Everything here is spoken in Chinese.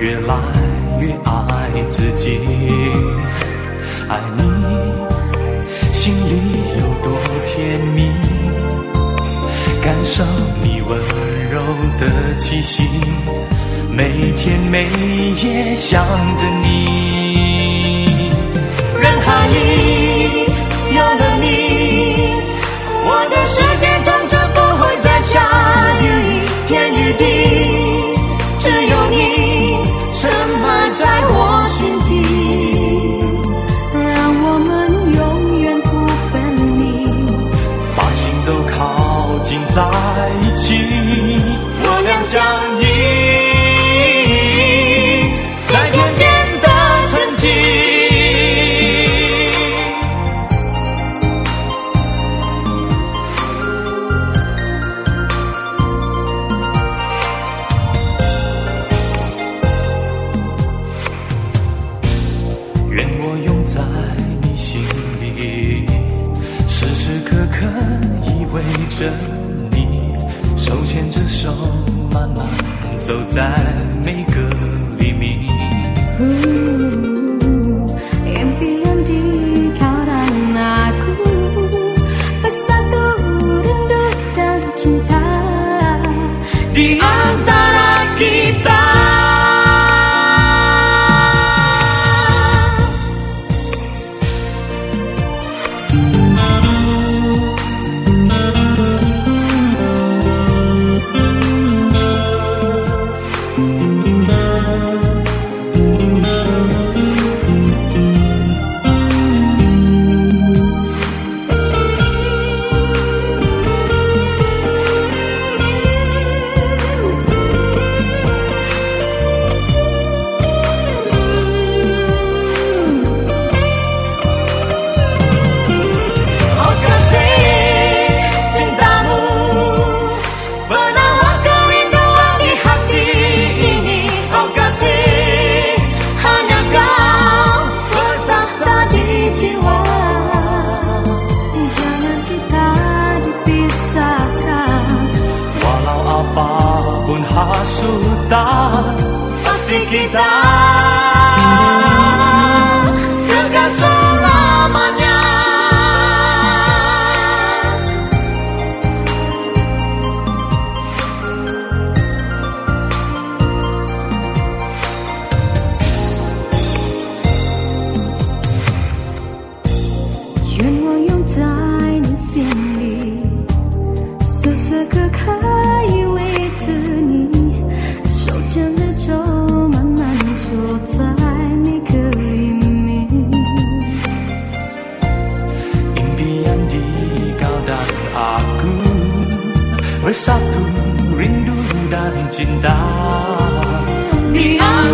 越来越爱自己，爱你心里有多甜蜜，感受你温柔的气息，每天每夜想着你，人海里有了你，我的世界从此不会再下雨，天与地。愿我永在你心里时时刻刻依偎着你手牵着手慢慢走在每个 musik kita Kekasih janji kau dan aku. Bersatu rindu dan cinta. Diam